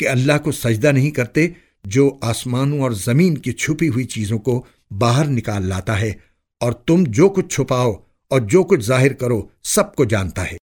कि अल्लाह को सजदा नहीं करते जो आसमानों और ज़मीन की छुपी हुई चीज़ों को बाहर निकाल लाता है और तुम जो कुछ छुपाओ और जो कुछ ज़ाहिर करो सबको जानता है।